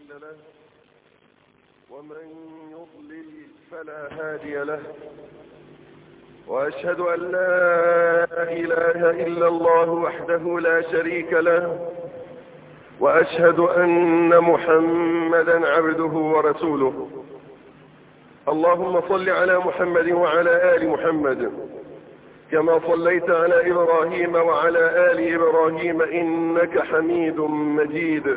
مضل له ومن يضلل فلا هادي له. وأشهد أن لا إله إلا الله وحده لا شريك له وأشهد أن محمدا عبده ورسوله. اللهم صل على محمد وعلى آل محمد كما صليت على إبراهيم وعلى آل إبراهيم إنك حميد مجيد.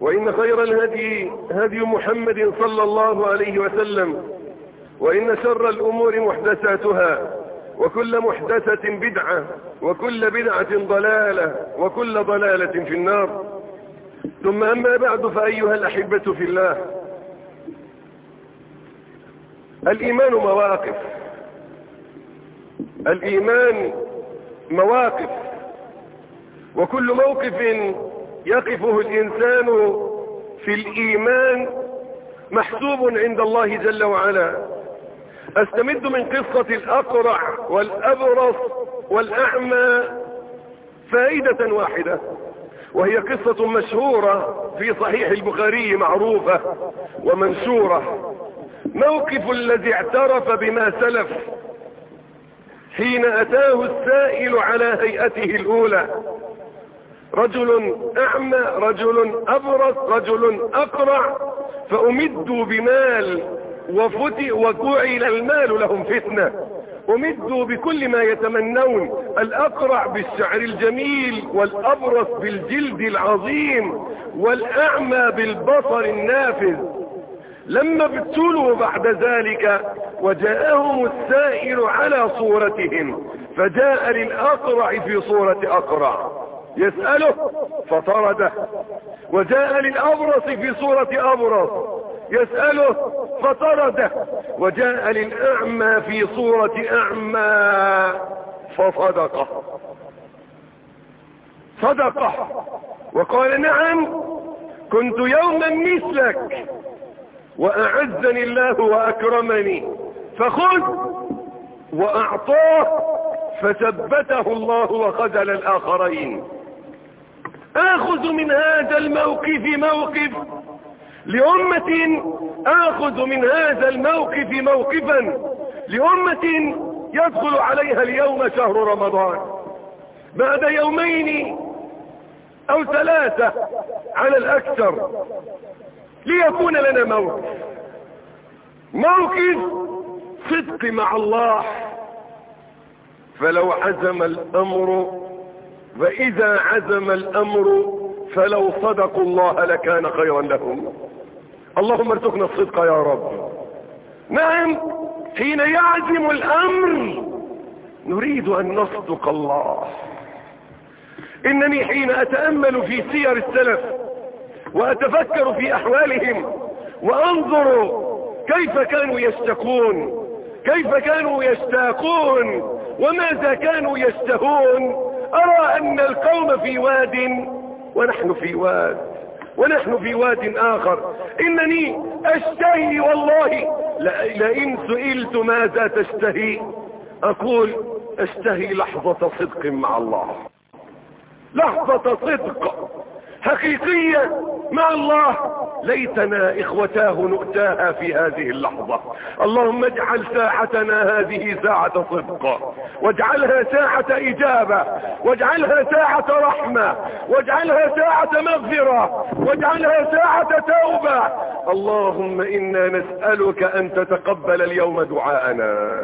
وإن خير الهدي هدي محمد صلى الله عليه وسلم وإن شر الأمور محدثاتها وكل محدثة بدعة وكل بدعة ضلالة وكل ضلالة في النار. ثم أما بعد فأيها الأحبة في الله الإيمان مواقف. الإيمان مواقف. وكل موقف يقفه الإنسان في الإيمان محسوب عند الله جل وعلا. أستمد من قصة الأقرع والأبرص والأعمى فائدة واحدة وهي قصة مشهورة في صحيح البخاري معروفة ومنشورة. موقف الذي اعترف بما سلف حين أتاه السائل على هيئته الأولى. رجل أعمى رجل أبرص رجل أقرع فأمدوا بمال وفتئ وجعل المال لهم فتنة. أمدوا بكل ما يتمنون الأقرع بالشعر الجميل والأبرص بالجلد العظيم والأعمى بالبصر النافذ. لما ابتلوا بعد ذلك وجاءهم السائل على صورتهم فجاء للأقرع في صورة أقرع. يسأله فطرده. وجاء للأبرص في صورة أبرص. يسأله فطرده. وجاء للأعمى في صورة أعمى فصدقه. صدقه. وقال نعم كنت يوما مثلك وأعزني الله وأكرمني. فخذ وأعطاه فثبته الله وخذل الآخرين. آخذ من هذا الموقف موقف لأمة آخذ من هذا الموقف موقفا لأمة يدخل عليها اليوم شهر رمضان. بعد يومين أو ثلاثة على الأكثر ليكون لنا موقف. موقف صدق مع الله. فلو عزم الأمر فإذا عزم الأمر فلو صدقوا الله لكان خيرا لهم. اللهم ارزقنا الصدق يا رب. نعم حين يعزم الأمر نريد أن نصدق الله. إنني حين أتأمل في سير السلف وأتفكر في أحوالهم وأنظر كيف كانوا يشتكون كيف كانوا يشتاقون وماذا كانوا يشتهون أرى أن القوم في واد ونحن في واد ونحن في واد آخر. إنني أشتهي والله لئن سئلت ماذا تشتهي؟ أقول أشتهي لحظة صدق مع الله. لحظة صدق. حقيقية مع الله؟ ليتنا إخوتاه نؤتاها في هذه اللحظة. اللهم اجعل ساعتنا هذه ساعة صدق. واجعلها ساعة إجابة. واجعلها ساعة رحمة. واجعلها ساعة مغفرة. واجعلها ساعة توبة. اللهم إنا نسألك أن تتقبل اليوم دعاءنا.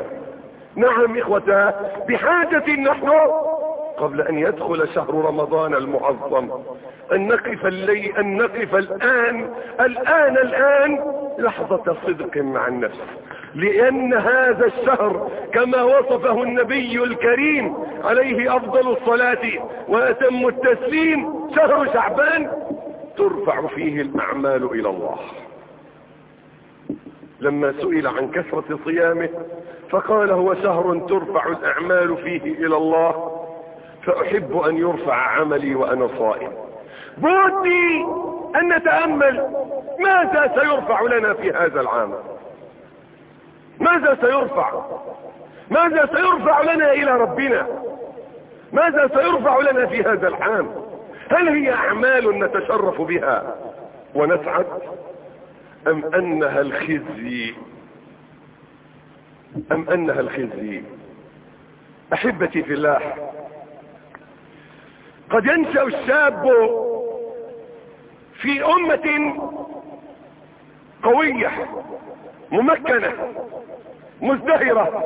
نعم إخوتاه بحاجة نحن قبل أن يدخل شهر رمضان المعظم. أن نقف الليل أن نقف الآن. الآن الآن لحظة صدق مع النفس. لأن هذا الشهر كما وصفه النبي الكريم عليه أفضل الصلاة وأتم التسليم شهر شعبان ترفع فيه الأعمال إلى الله. لما سئل عن كثرة صيامه فقال هو شهر ترفع الأعمال فيه إلى الله. فأحب أن يرفع عملي وأنا صائم. بودي أن نتأمل ماذا سيرفع لنا في هذا العام. ماذا سيرفع؟ ماذا سيرفع لنا إلى ربنا؟ ماذا سيرفع لنا في هذا العام؟ هل هي أعمال نتشرف بها ونسعد؟ أم أنها الخزي؟ أم أنها الخزي؟ أحبتي في الله قد ينشأ الشاب في أمة قوية ممكنة مزدهرة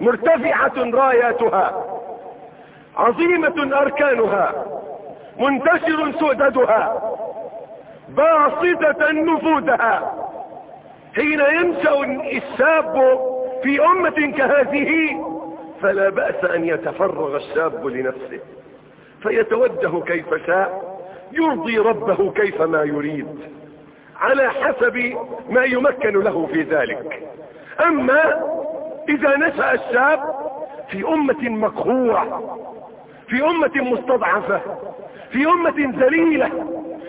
مرتفعة راياتها عظيمة أركانها منتشر سؤددها باسطة نفوذها. حين ينشأ الشاب في أمة كهذه فلا بأس أن يتفرغ الشاب لنفسه. فيتوجه كيف شاء يرضي ربه كيف ما يريد على حسب ما يمكن له في ذلك. أما إذا نشأ الشاب في أمة مقهورة في أمة مستضعفة في أمة ذليلة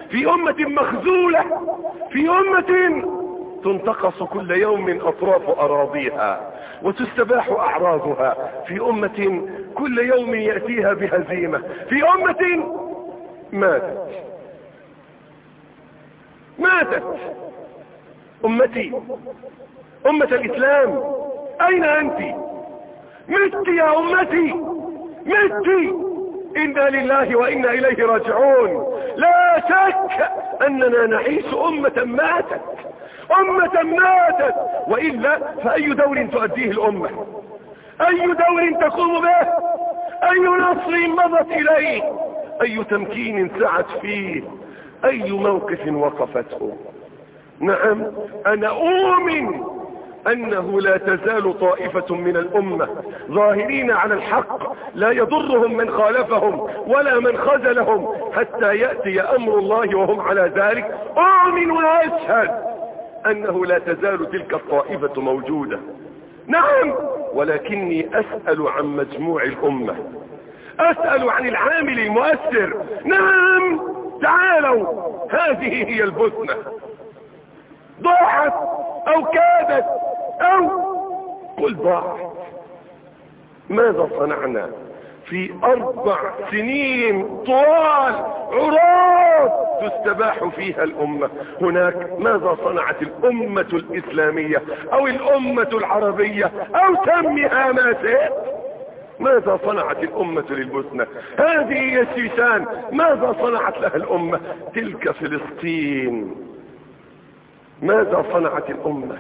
في أمة مخزولة في أمة تنتقص كل يوم أطراف أراضيها. وتستباح أعراضها في أمة كل يوم يأتيها بهزيمة. في أمة ماتت. ماتت. أمتي. أمة الإسلام. أين أنت؟ مت يا أمتي. مت. إنا لله وإنا إليه راجعون. لا شك أننا نعيش أمة ماتت. أمة ماتت. وإلا فأي دور تؤديه الأمة؟ أي دور تقوم به؟ أي نصر مضت إليه؟ أي تمكين سعت فيه؟ أي موقف وقفته؟ نعم أنا أؤمن أنه لا تزال طائفة من الأمة ظاهرين على الحق لا يضرهم من خالفهم ولا من خذلهم حتى يأتي أمر الله وهم على ذلك. أؤمن وأشهد. أنه لا تزال تلك الطائفة موجودة. نعم ولكني أسأل عن مجموع الأمة. أسأل عن العامل المؤثر. نعم تعالوا هذه هي البثنة. ضاعت أو كادت أو قل ضاعت. ماذا صنعنا؟ في أربع سنين طوال تستباح فيها الأمة. هناك ماذا صنعت الأمة الإسلامية أو الأمة العربية أو سمها ما شئت؟ ماذا صنعت الأمة للبسنة هذه هي الشيشان ماذا صنعت لها الأمة؟ تلك فلسطين. ماذا صنعت الأمة؟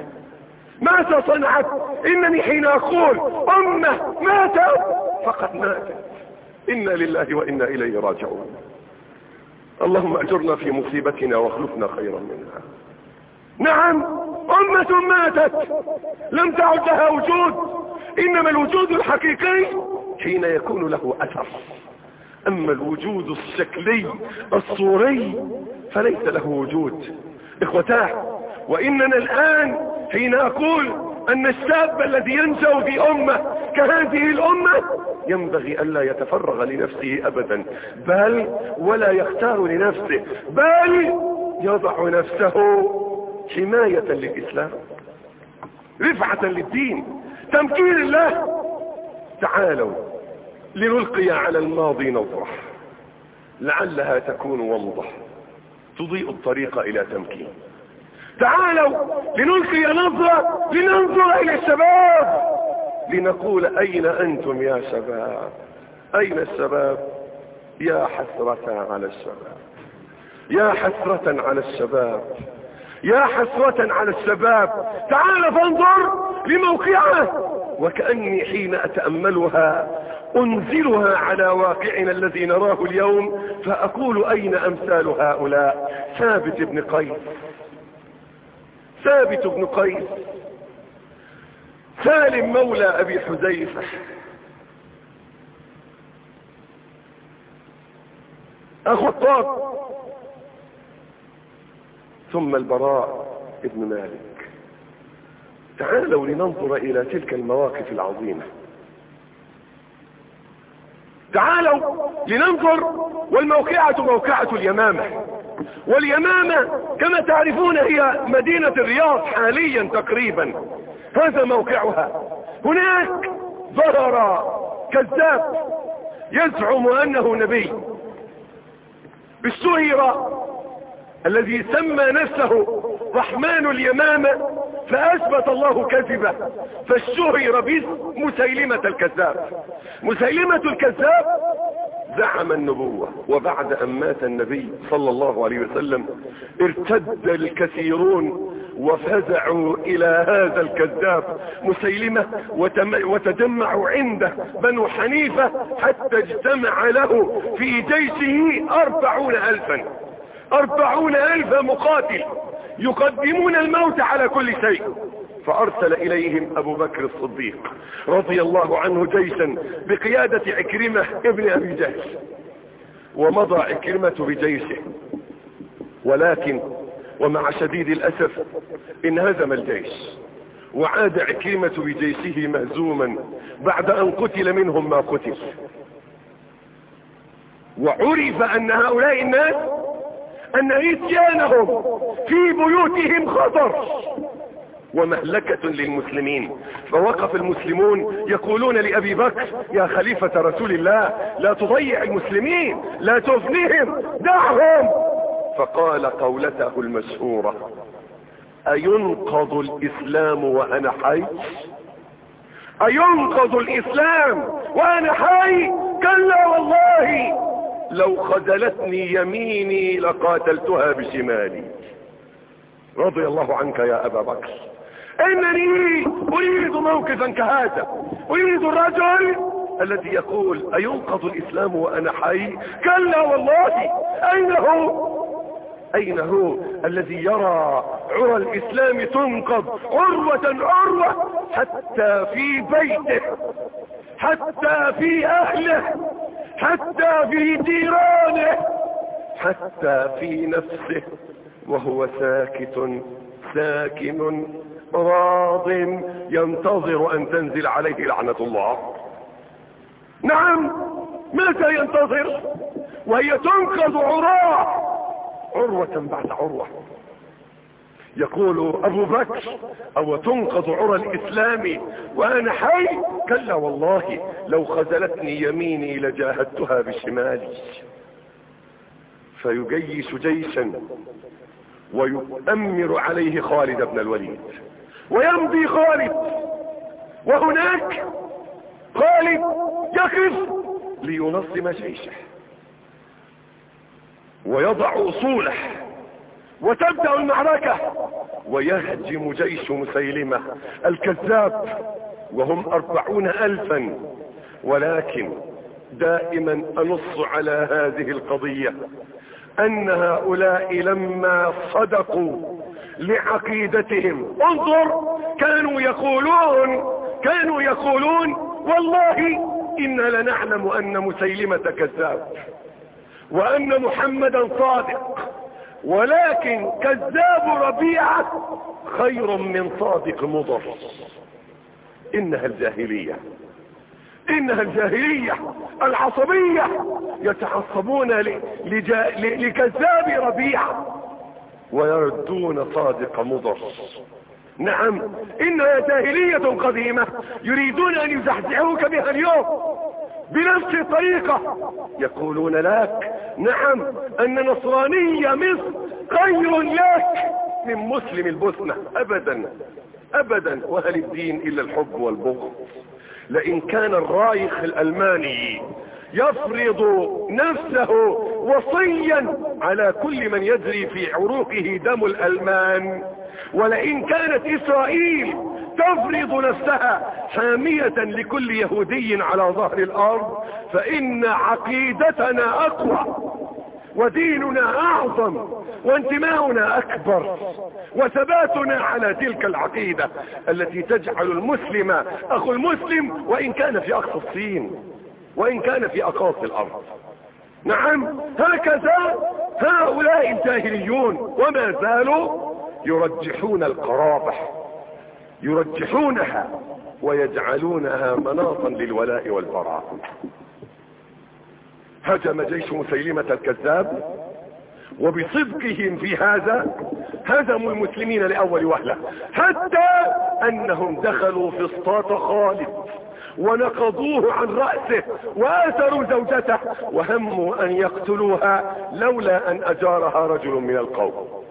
ماذا صنعت؟ إنني حين أقول أمة ماتت فقد ماتت. إنا لله وإنا إليه راجعون. اللهم أجرنا في مصيبتنا واخلفنا خيرا منها. نعم أمة ماتت. لم تعد لها وجود. إنما الوجود الحقيقي حين يكون له أثر. أما الوجود الشكلي الصوري فليس له وجود. إخوتاه وإننا الآن حين أقول أن الشاب الذي ينشأ في أمة كهذه الأمة ينبغي الا يتفرغ لنفسه ابدا بل ولا يختار لنفسه بل يضع نفسه حماية للإسلام رفعة للدين تمكين الله. تعالوا لنلقي على الماضي نظرة لعلها تكون ومضة تضيء الطريق إلى تمكين. تعالوا لنلقي نظرة لننظر إلى الشباب. لنقول أين أنتم يا شباب؟ أين الشباب؟ يا حسرة على الشباب. يا حسرة على الشباب. يا حسرة على الشباب. تعال فانظر لموقعه. وكأني حين أتأملها أنزلها على واقعنا الذي نراه اليوم فأقول أين أمثال هؤلاء؟ ثابت بن قيس. ثابت بن قيس سالم مولى أبي حذيفة. أخو الطاق. ثم البراء ابن مالك. تعالوا لننظر إلى تلك المواقف العظيمة. تعالوا لننظر والموقعة موقعة اليمامة. واليمامة كما تعرفون هي مدينة الرياض حاليا تقريبا. هذا موقعها. هناك ظهر كذاب يزعم أنه نبي. بالسهرة الذي سمى نفسه رحمن اليمامة فأثبت الله كذبه فالشهر باسم مسيلمة الكذاب. مسيلمة الكذاب زعم النبوة وبعد أن مات النبي صلى الله عليه وسلم ارتد الكثيرون وفزعوا إلى هذا الكذاب. مسيلمة وتجمعوا عنده بنو حنيفة حتى اجتمع له في جيشه أربعون ألفا أربعون ألف مقاتل. يقدمون الموت على كل شيء. فأرسل إليهم أبو بكر الصديق رضي الله عنه جيشا بقيادة عكرمة ابن أبي جهل ومضى عكرمة بجيشه. ولكن ومع شديد الأسف انهزم الجيش. وعاد عكرمة بجيشه مهزوما بعد أن قتل منهم ما قتل. وعرف أن هؤلاء الناس أن إتيانهم في بيوتهم خطر. ومهلكة للمسلمين. فوقف المسلمون يقولون لأبي بكر يا خليفة رسول الله لا تضيع المسلمين لا تفنيهم دعهم. فقال قولته المشهورة أينقض الإسلام وأنا حي؟ أينقض الإسلام وأنا حي؟ كلا والله. لو خذلتني يميني لقاتلتها بشمالي. رضي الله عنك يا أبا بكر. إنني أريد موقفا كهذا. أريد الرجل الذي يقول أينقض الإسلام وأنا حي؟ كلا والله. أين هو؟ أين هو الذي يرى عرى الإسلام تنقض عروة عروة حتى في بيته حتى في أهله؟ حتى في جيرانه حتى في نفسه وهو ساكت ساكن راض ينتظر أن تنزل عليه لعنة الله. نعم متى ينتظر؟ وهي تنقذ عراه عروة بعد عروة. يقول أبو بكر أو تنقض عرى الإسلام؟ وأنا حي؟ كلا والله لو خذلتني يميني لجاهدتها بشمالي. فيجيش جيشا ويؤمر عليه خالد بن الوليد. ويمضي خالد. وهناك خالد يقف لينظم جيشه. ويضع اصوله وتبدأ المعركة. ويهجم جيش مسيلمة الكذاب وهم أربعون ألفا. ولكن دائما أنص على هذه القضية أن هؤلاء لما صدقوا لعقيدتهم انظر كانوا يقولون كانوا يقولون والله إنا لنعلم أن مسيلمة كذاب وأن محمدا صادق. ولكن كذاب ربيعة خير من صادق مضر. إنها الجاهلية. إنها الجاهلية العصبية يتعصبون لكذاب ربيعة ويردون صادق مضر. نعم إنها جاهلية قديمة. يريدون أن يزحزحوك بها اليوم بنفس الطريقة. يقولون لك نعم أن نصرانية مصر خير لك من مسلم البوسنة. ابدا ابدا. وهل الدين إلا الحب والبغض؟ لئن كان الرايخ الألماني يفرض نفسه وصيا على كل من يجري في عروقه دم الألمان ولئن كانت إسرائيل تفرض نفسها حامية لكل يهودي على ظهر الأرض فإن عقيدتنا أقوى وديننا أعظم وانتماؤنا أكبر وثباتنا على تلك العقيدة التي تجعل المسلم أخو المسلم وإن كان في أقصى الصين وإن كان في أقاصي الأرض. نعم هكذا هؤلاء الجاهليون وما زالوا يرجحون القرابة. يرجحونها ويجعلونها مناطا للولاء والبراء. هجم جيش مسيلمة الكذاب وبصدقهم في هذا هزموا المسلمين لأول وهلة حتى أنهم دخلوا في اسطاط خالد ونقضوه عن رأسه وآثروا زوجته وهموا أن يقتلوها لولا أن أجارها رجل من القوم.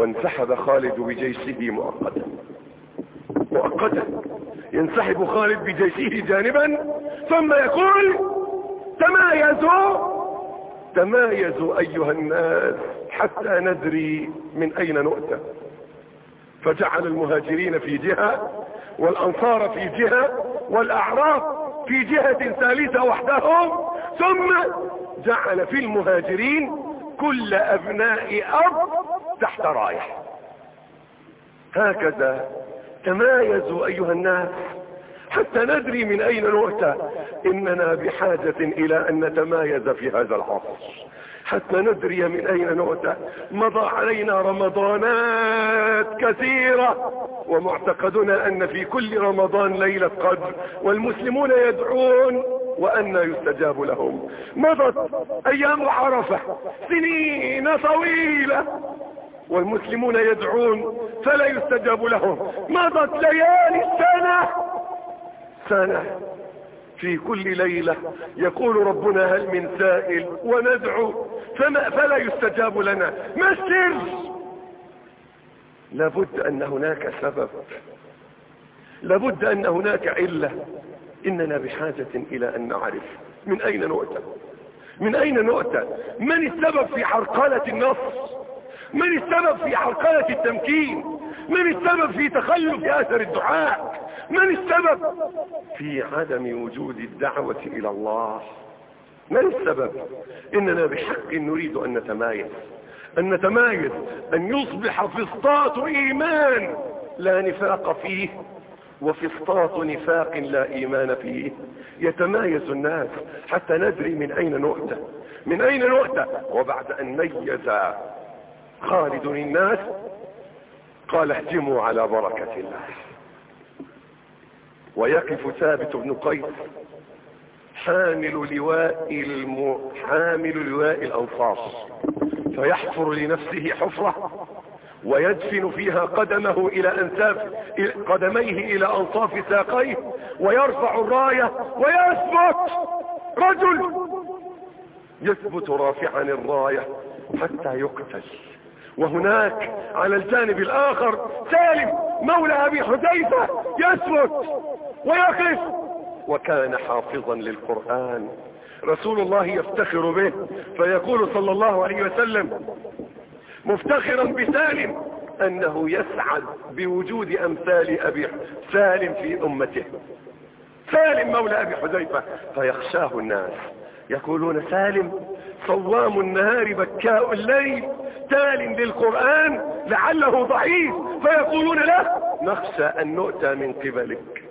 وانسحب خالد بجيشه مؤقتا. مؤقتا. ينسحب خالد بجيشه جانبا ثم يقول تمايزوا تمايزوا أيها الناس حتى ندري من أين نؤتى. فجعل المهاجرين في جهة والأنصار في جهة والاعراب في جهة ثالثة وحدهم ثم جعل في المهاجرين كل أبناء أب تحت رايح. هكذا تمايزوا أيها الناس حتى ندري من أين نؤتى إننا بحاجة إلى أن نتمايز في هذا العصر. حتى ندري من أين نؤتى مضى علينا رمضانات كثيرة. ومعتقدنا أن في كل رمضان ليلة قدر. والمسلمون يدعون وأن يستجاب لهم. مضت أيام عرفة. سنين طويلة. والمسلمون يدعون فلا يستجاب لهم. مضت ليالي السنة. سنة في كل ليلة يقول ربنا هل من سائل وندعو فما فلا يستجاب لنا. ما السر؟ لابد أن هناك سبب. لابد أن هناك علة. إننا بحاجة إلى أن نعرف. من أين نؤتى؟ من أين نؤتى؟ من السبب في عرقلة النص؟ من السبب في عرقلة التمكين؟ من السبب في تخلف آثر الدعاء؟ من السبب في عدم وجود الدعوة إلى الله؟ من السبب؟ إننا بحق نريد أن نتمايز أن نتمايز أن يصبح فسطاط إيمان لا نفاق فيه وفسطاط نفاق لا إيمان فيه. يتمايز الناس حتى ندري من أين نؤتى من أين نؤتى وبعد أن ميز خالد الناس قال اهجموا على بركة الله. ويقف ثابت بن قيس حامل لواء الم... حامل لواء الانصار فيحفر لنفسه حفرة ويدفن فيها قدمه إلى انساف قدميه إلى انصاف ساقيه ويرفع الراية ويثبت رجل يثبت رافعا الراية حتى يقتل. وهناك على الجانب الآخر سالم مولى أبي حذيفة يثبت ويقف. وكان حافظا للقرآن رسول الله يفتخر به فيقول صلى الله عليه وسلم مفتخرا بسالم أنه يسعد بوجود أمثال أبي سالم في أمته. سالم مولى أبي حذيفة فيخشاه الناس يقولون سالم صوام النهار بكاء الليل. تال للقرآن لعله ضعيف. فيقولون له نخشى أن نؤتى من قبلك.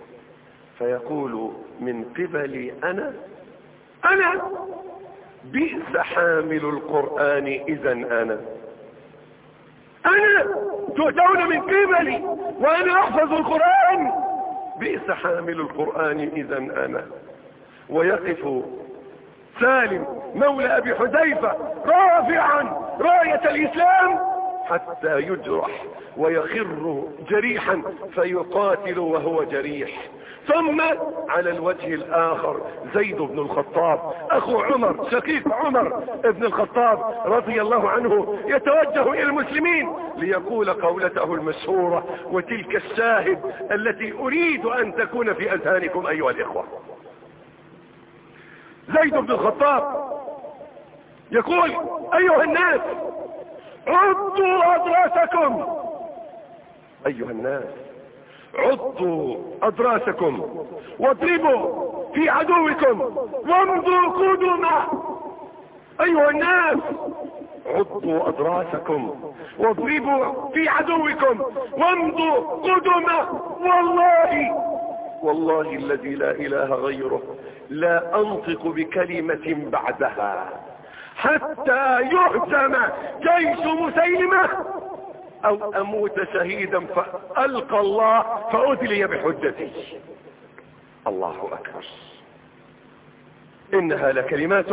فيقول من قبلي أنا؟ أنا. بئس حامل القرآن إذا أنا. أنا. تؤتون من قبلي وأنا أحفظ القرآن. بئس حامل القرآن إذا أنا. ويقف سالم مولى أبي حذيفة رافعا راية الإسلام حتى يجرح ويخر جريحا فيقاتل وهو جريح. ثم على الوجه الآخر زيد بن الخطاب أخو عمر شقيق عمر بن الخطاب رضي الله عنه يتوجه إلى المسلمين ليقول قولته المشهورة وتلك الشاهد التي أريد أن تكون في أذهانكم أيها الإخوة. زيد بن الخطاب يقول أيها الناس عضوا اضراسكم أيها الناس عضوا اضراسكم واضربوا في عدوكم. وامضوا قدما أيها الناس عضوا اضراسكم واضربوا في عدوكم. وامضوا قدما والله والله الذي لا إله غيره لا أنطق بكلمة بعدها. حتى يهزم جيش مسيلمة. أو أموت شهيدا فألقى الله فأدلي بحجتي. الله أكبر. إنها لكلمات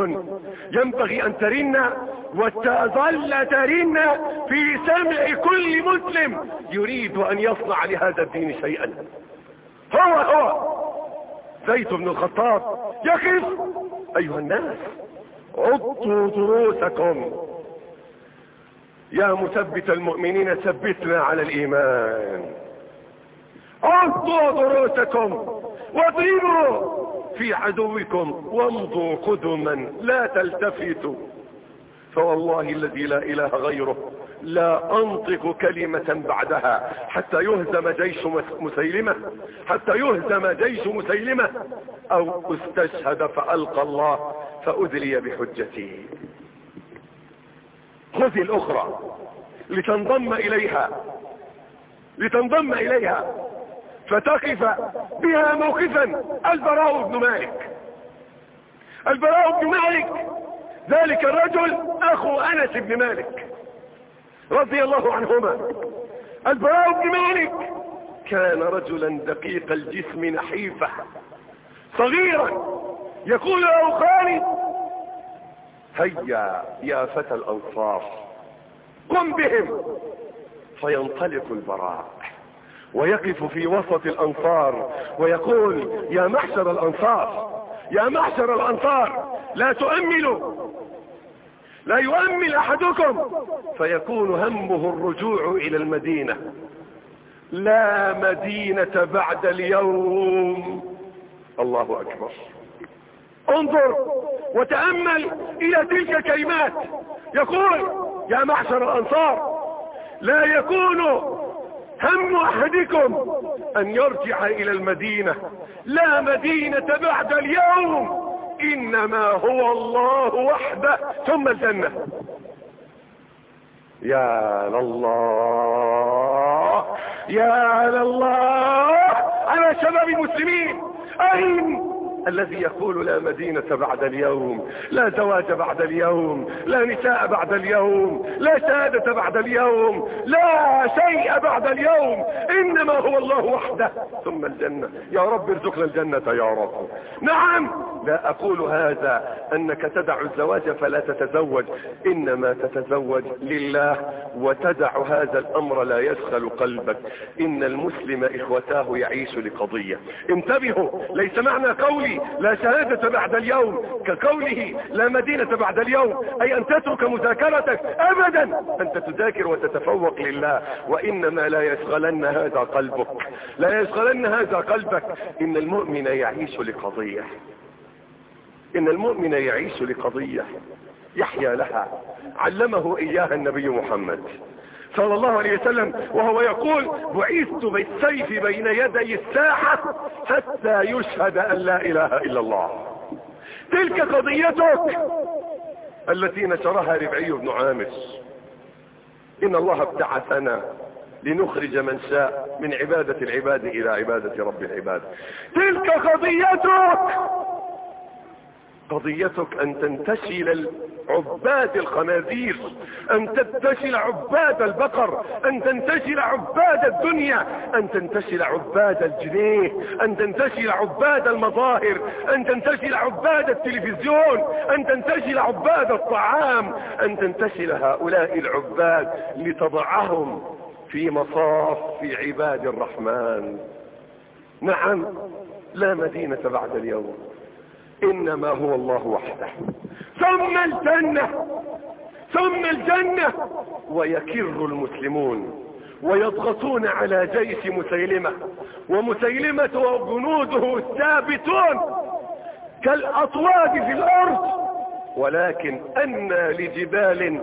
ينبغي أن ترن وتظل ترن في سمع كل مسلم يريد أن يصنع لهذا الدين شيئا. هو هو. زيد بن الخطاب يقف. أيها الناس عضوا دروسكم. يا مثبت المؤمنين ثبتنا على الإيمان. عضوا دروسكم واضربوا في عدوكم وامضوا قدما لا تلتفتوا. فوالله الذي لا إله غيره لا أنطق كلمة بعدها حتى يهزم جيش مسيلمة حتى يهزم جيش مسيلمة. أو استشهد فألقى الله فأذلي بحجتي. خذي الأخرى لتنضم إليها لتنضم إليها. فتقف بها موقفا البراء بن مالك. البراء بن مالك ذلك الرجل أخو أنس بن مالك. رضي الله عنهما. البراء بن مالك كان رجلا دقيق الجسم نحيفة صغيرا يقول له خالد هيا يا فتى الأنصار قم بهم. فينطلق البراء ويقف في وسط الأنصار ويقول يا محشر الأنصار يا محشر الأنصار لا تؤملوا لا يؤمل أحدكم. فيكون همه الرجوع إلى المدينة. لا مدينة بعد اليوم. الله أكبر. انظر وتأمل إلى تلك الكلمات. يقول يا معشر الأنصار لا يكون هم أحدكم أن يرجع إلى المدينة. لا مدينة بعد اليوم. إنما هو الله وحده ثم الجنة. يا لله يا لله على شباب المسلمين اين الذي يقول لا مدينة بعد اليوم لا زواج بعد اليوم لا نساء بعد اليوم لا شهادة بعد اليوم لا شيء بعد اليوم إنما هو الله وحده. ثم الجنة. يا رب ارزقنا الجنة يا رب. نعم لا أقول هذا أنك تدع الزواج فلا تتزوج إنما تتزوج لله وتدع هذا الأمر لا يشغل قلبك. إن المسلم إخوتاه يعيش لقضية. انتبهوا ليس معنى قولي لا شهادة بعد اليوم كقوله لا مدينة بعد اليوم. أي أن تترك مذاكرتك؟ ابدا. أنت تذاكر وتتفوق لله. وإنما لا يشغلن هذا قلبك. لا يشغلن هذا قلبك. إن المؤمن يعيش لقضية. إن المؤمن يعيش لقضية. يحيا لها. علمه إياها النبي محمد. صلى الله عليه وسلم وهو يقول بعثت بالسيف بين يدي الساحة حتى يشهد أن لا إله إلا الله. تلك قضيتك التي نشرها ربعي بن عامر. إن الله ابتعثنا لنخرج من شاء من عبادة العباد إلى عبادة رب العباد. تلك قضيتك قضيتك أن تنتشل عباد الخنازير أن تنتشل عباد البقر أن تنتشل عباد الدنيا أن تنتشل عباد الجنيه أن تنتشل عباد المظاهر أن تنتشل عباد التلفزيون أن تنتشل عباد الطعام أن تنتشل هؤلاء العباد لتضعهم في مصاف في عباد الرحمن. نعم لا مدينة بعد اليوم. إنما هو الله وحده. ثم الجنة ثم الجنة ويكر المسلمون ويضغطون على جيش مسيلمة ومسيلمة وجنوده ثابتون كالأطواد في الأرض. ولكن أن لجبال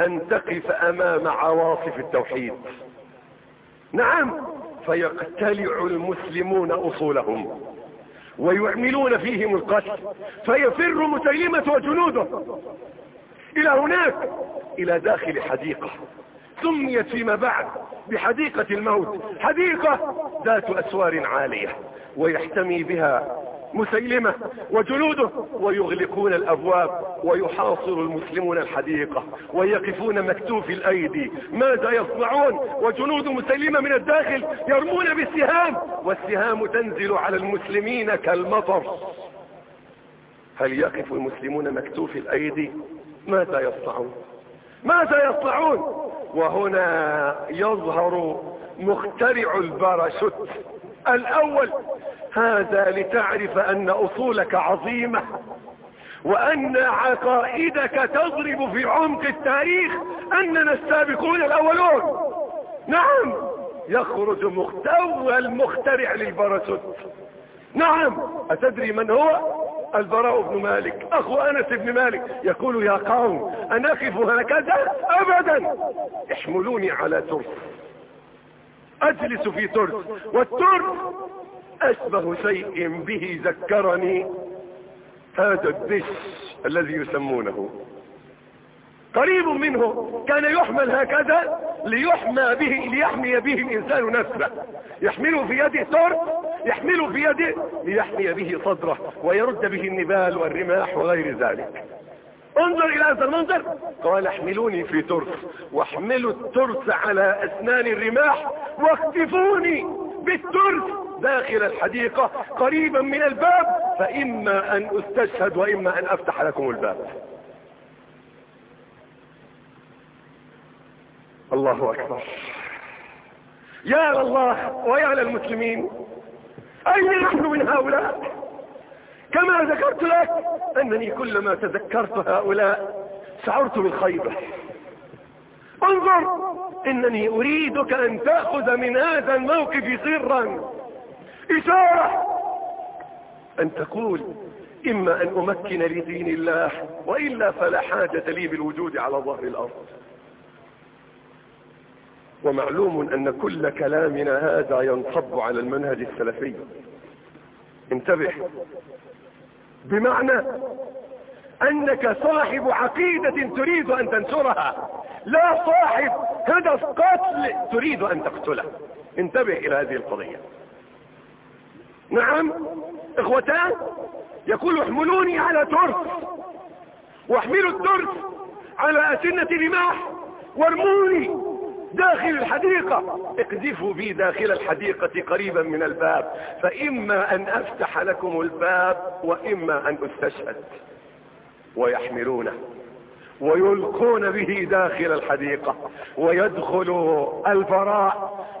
أن تقف أمام عواصف التوحيد. نعم فيقتلع المسلمون أصولهم. ويعملون فيهم القتل فيفر مسيلمة وجنوده. إلى هناك إلى داخل حديقة. سميت فيما بعد بحديقة الموت. حديقة ذات أسوار عالية ويحتمي بها مسيلمة وجنوده ويغلقون الأبواب ويحاصر المسلمون الحديقة ويقفون مكتوف الأيدي. ماذا يصنعون؟ وجنود مسيلمة من الداخل يرمون بالسهام والسهام تنزل على المسلمين كالمطر. هل يقف المسلمون مكتوف الأيدي؟ ماذا يصنعون؟ ماذا يصنعون؟ وهنا يظهر مخترع الباراشوت. الأول هذا لتعرف أن أصولك عظيمة وأن عقائدك تضرب في عمق التاريخ أننا السابقون الأولون. نعم يخرج مختوى المخترع للباراشوت نعم أتدري من هو؟ البراء بن مالك أخو أنس بن مالك. يقول يا قوم انقف هكذا؟ ابدا. احملوني على ترس أجلس في ترس والترس أشبه شيء به ذكرني هذا الدش الذي يسمونه. قريب منه كان يحمل هكذا ليحمى به ليحمي به الإنسان نفسه. يحمله في يده ترس يحمله في يده ليحمي به صدره ويرد به النبال والرماح وغير ذلك. انظر إلى هذا المنظر. قال احملوني في ترس واحملوا الترس على أسنان الرماح واختفوني بالترس داخل الحديقة قريبا من الباب فإما أن أستشهد وإما أن أفتح لكم الباب. الله أكبر. يا لله ويا للمسلمين أين نحن من هؤلاء؟ كما ذكرت لك أنني كلما تذكرت هؤلاء شعرت بالخيبة. انظر إنني أريدك أن تأخذ من هذا الموقف سرا. إشارة! أن تقول إما أن أمكن لدين الله وإلا فلا حاجة لي بالوجود على ظهر الأرض. ومعلوم أن كل كلامنا هذا ينصب على المنهج السلفي. انتبه! بمعنى أنك صاحب عقيدة تريد أن تنشرها. لا صاحب هدف قتل تريد أن تقتله. انتبه إلى هذه القضية. نعم إخوتان يقول احملوني على ترس. واحملوا الترس على أسنة رماح وارموني. داخل الحديقة. اقذفوا بي داخل الحديقة قريبا من الباب فإما أن أفتح لكم الباب وإما أن أستشهد. ويحملونه ويلقون به داخل الحديقة ويدخل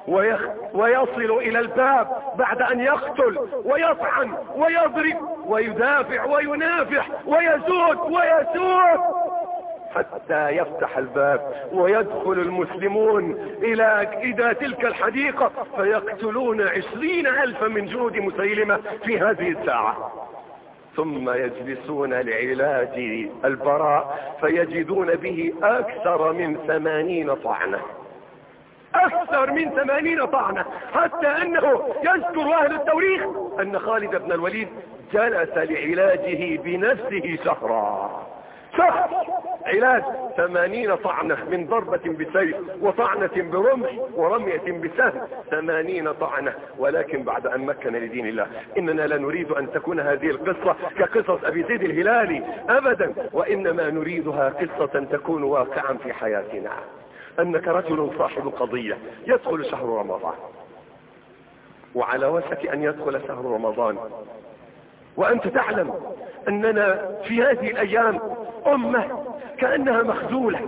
ويخ ويصل إلى الباب بعد أن يقتل ويطعن ويضرب ويدافع وينافح ويزود ويسود حتى يفتح الباب ويدخل المسلمون إلى إلى تلك الحديقة فيقتلون عشرين الفا من جنود مسيلمة في هذه الساعة. ثم يجلسون لعلاج البراء فيجدون به أكثر من ثمانين طعنة. أكثر من ثمانين طعنة. حتى أنه يذكر أهل التوريخ أن خالد بن الوليد جلس لعلاجه بنفسه شهرا. شهر. علاج. ثمانين طعنة من ضربة بسيف وطعنة برمح ورمية بسهم. ثمانين طعنة. ولكن بعد أن مكن لدين الله إننا لا نريد أن تكون هذه القصة كقصص أبي زيد الهلالي ابدا وإنما نريدها قصة تكون واقعا في حياتنا. أنك رجل صاحب قضية يدخل شهر رمضان. وعلى وشك أن يدخل شهر رمضان. وأنت تعلم أننا في هذه الأيام أمة كأنها مخزولة.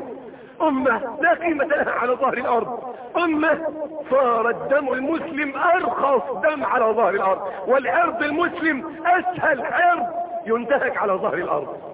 أمة لا قيمة لها على ظهر الأرض. أمة صار الدم المسلم أرخص دم على ظهر الأرض. والعرض المسلم أسهل عرض ينتهك على ظهر الأرض.